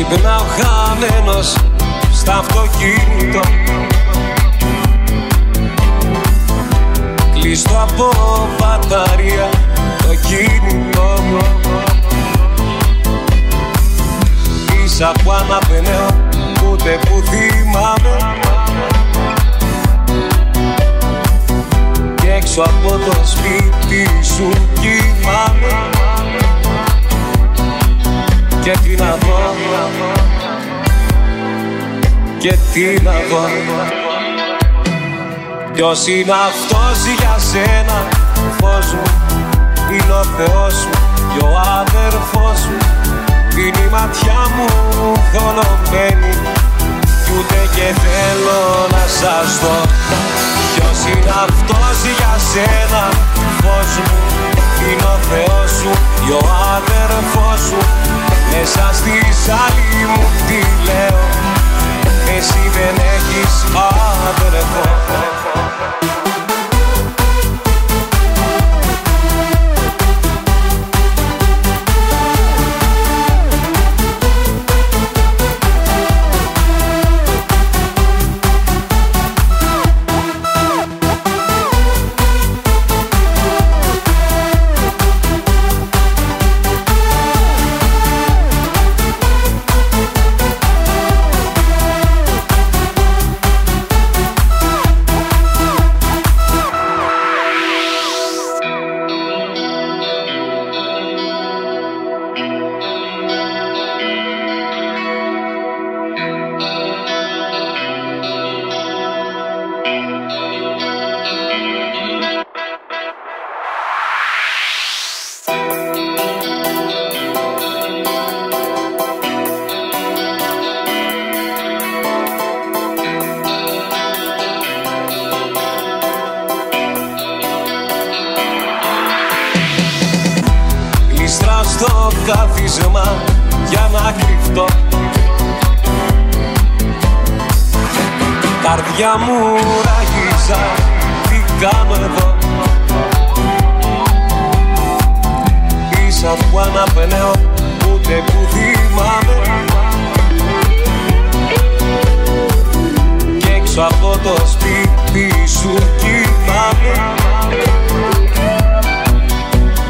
Ξυπνάω χαμένος στα αυτοκίνητο Κλείστο από μπαταρία το κινητό μου. Ίσα που αναπνέω ούτε που θυμάμαι. Και έξω από το σπίτι σου κοιμάμαι Και τι να δω Και τι να δω Ποιος είναι αυτός για σένα Φως μου είναι ο Θεός σου Και ο αδερφός μου. Είναι η ματιά μου θολωμένη Κι ούτε και θέλω να σας δω. Ποιος είναι αυτός για σένα Φως μου είναι ο Θεός σου Και ο αδερφός σου Μέσα στη σάλη στο κάθισμα για να κρυφτώ. Καρδιά μου ράγιζα, τι κάνω εδώ; Ίσα που αναπνέω, ούτε που θυμάμαι. Κι έξω από το σπίτι σου κοιμάμαι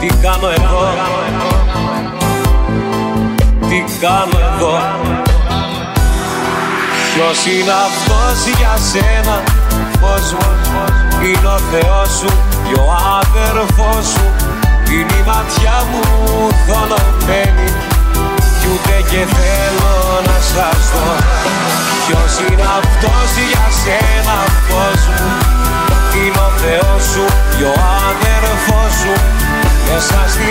τι κάνω εδώ; Τι κάνω εδώ Ποιος είναι αυτός για σένα; Φως μου είναι ο Θεός σου Και ο αδερφός σου; Είναι η ματιά μου θολωμένη Κι ούτε και θέλω να σας δω. Ποιος είναι αυτός για σένα; Φως μου είναι ο Θεός σου Και ο αδερφός σου; Μέσα στη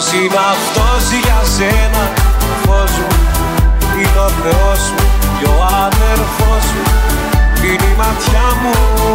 Ποιος είναι αυτός για σένα Φως μου είναι ο Θεός σου Και ο αδερφός σου Είναι η ματιά μου